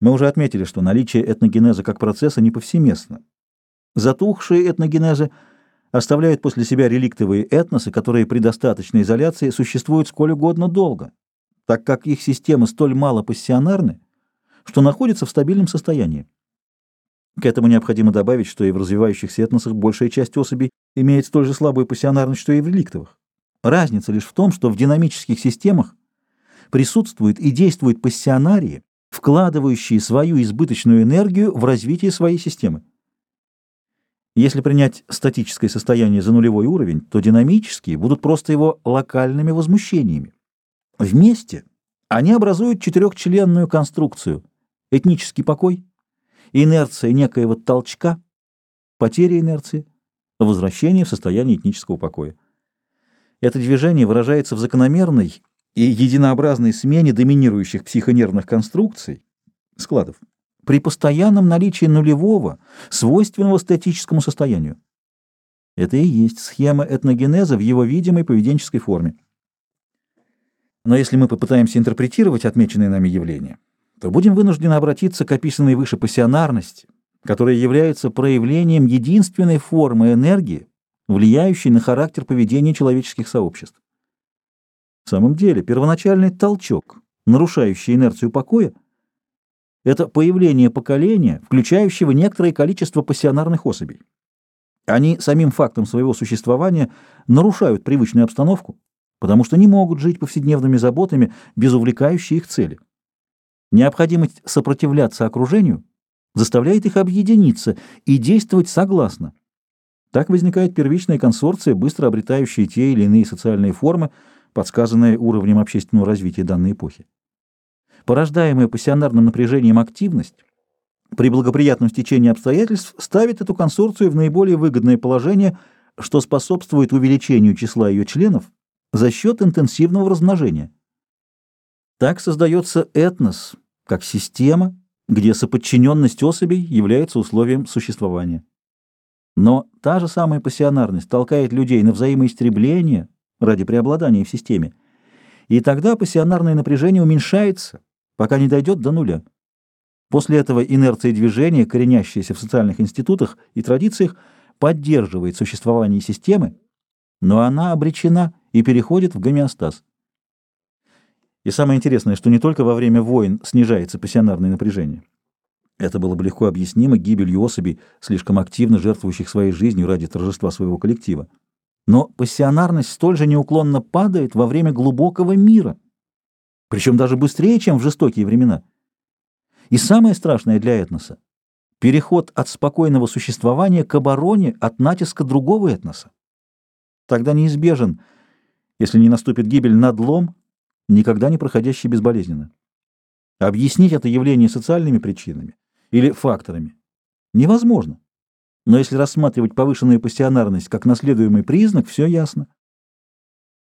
Мы уже отметили, что наличие этногенеза как процесса не повсеместно. Затухшие этногенезы оставляют после себя реликтовые этносы, которые при достаточной изоляции существуют сколь угодно долго, так как их системы столь мало пассионарны, что находятся в стабильном состоянии. К этому необходимо добавить, что и в развивающихся этносах большая часть особей имеет столь же слабую пассионарность, что и в реликтовых. Разница лишь в том, что в динамических системах присутствуют и действуют пассионарии, вкладывающие свою избыточную энергию в развитие своей системы. Если принять статическое состояние за нулевой уровень, то динамические будут просто его локальными возмущениями. Вместе они образуют четырехчленную конструкцию – этнический покой, инерция некоего толчка, потеря инерции, возвращение в состояние этнического покоя. Это движение выражается в закономерной и единообразной смене доминирующих психонервных конструкций, складов, при постоянном наличии нулевого, свойственного статическому состоянию. Это и есть схема этногенеза в его видимой поведенческой форме. Но если мы попытаемся интерпретировать отмеченные нами явления, то будем вынуждены обратиться к описанной выше пассионарности, которая является проявлением единственной формы энергии, влияющей на характер поведения человеческих сообществ. В самом деле, первоначальный толчок, нарушающий инерцию покоя, это появление поколения, включающего некоторое количество пассионарных особей. Они самим фактом своего существования нарушают привычную обстановку, потому что не могут жить повседневными заботами без увлекающей их цели. Необходимость сопротивляться окружению заставляет их объединиться и действовать согласно. Так возникает первичная консорция, быстро обретающая те или иные социальные формы, подсказанная уровнем общественного развития данной эпохи. Порождаемая пассионарным напряжением активность при благоприятном стечении обстоятельств ставит эту консорцию в наиболее выгодное положение, что способствует увеличению числа ее членов за счет интенсивного размножения. Так создается этнос, как система, где соподчиненность особей является условием существования. Но та же самая пассионарность толкает людей на взаимоистребление, ради преобладания в системе. И тогда пассионарное напряжение уменьшается, пока не дойдет до нуля. После этого инерция движения, коренящаяся в социальных институтах и традициях, поддерживает существование системы, но она обречена и переходит в гомеостаз. И самое интересное, что не только во время войн снижается пассионарное напряжение. Это было бы легко объяснимо гибелью особей, слишком активно жертвующих своей жизнью ради торжества своего коллектива. Но пассионарность столь же неуклонно падает во время глубокого мира, причем даже быстрее, чем в жестокие времена. И самое страшное для этноса — переход от спокойного существования к обороне от натиска другого этноса. Тогда неизбежен, если не наступит гибель, надлом, никогда не проходящий безболезненно. Объяснить это явление социальными причинами или факторами невозможно. Но если рассматривать повышенную пассионарность как наследуемый признак, все ясно.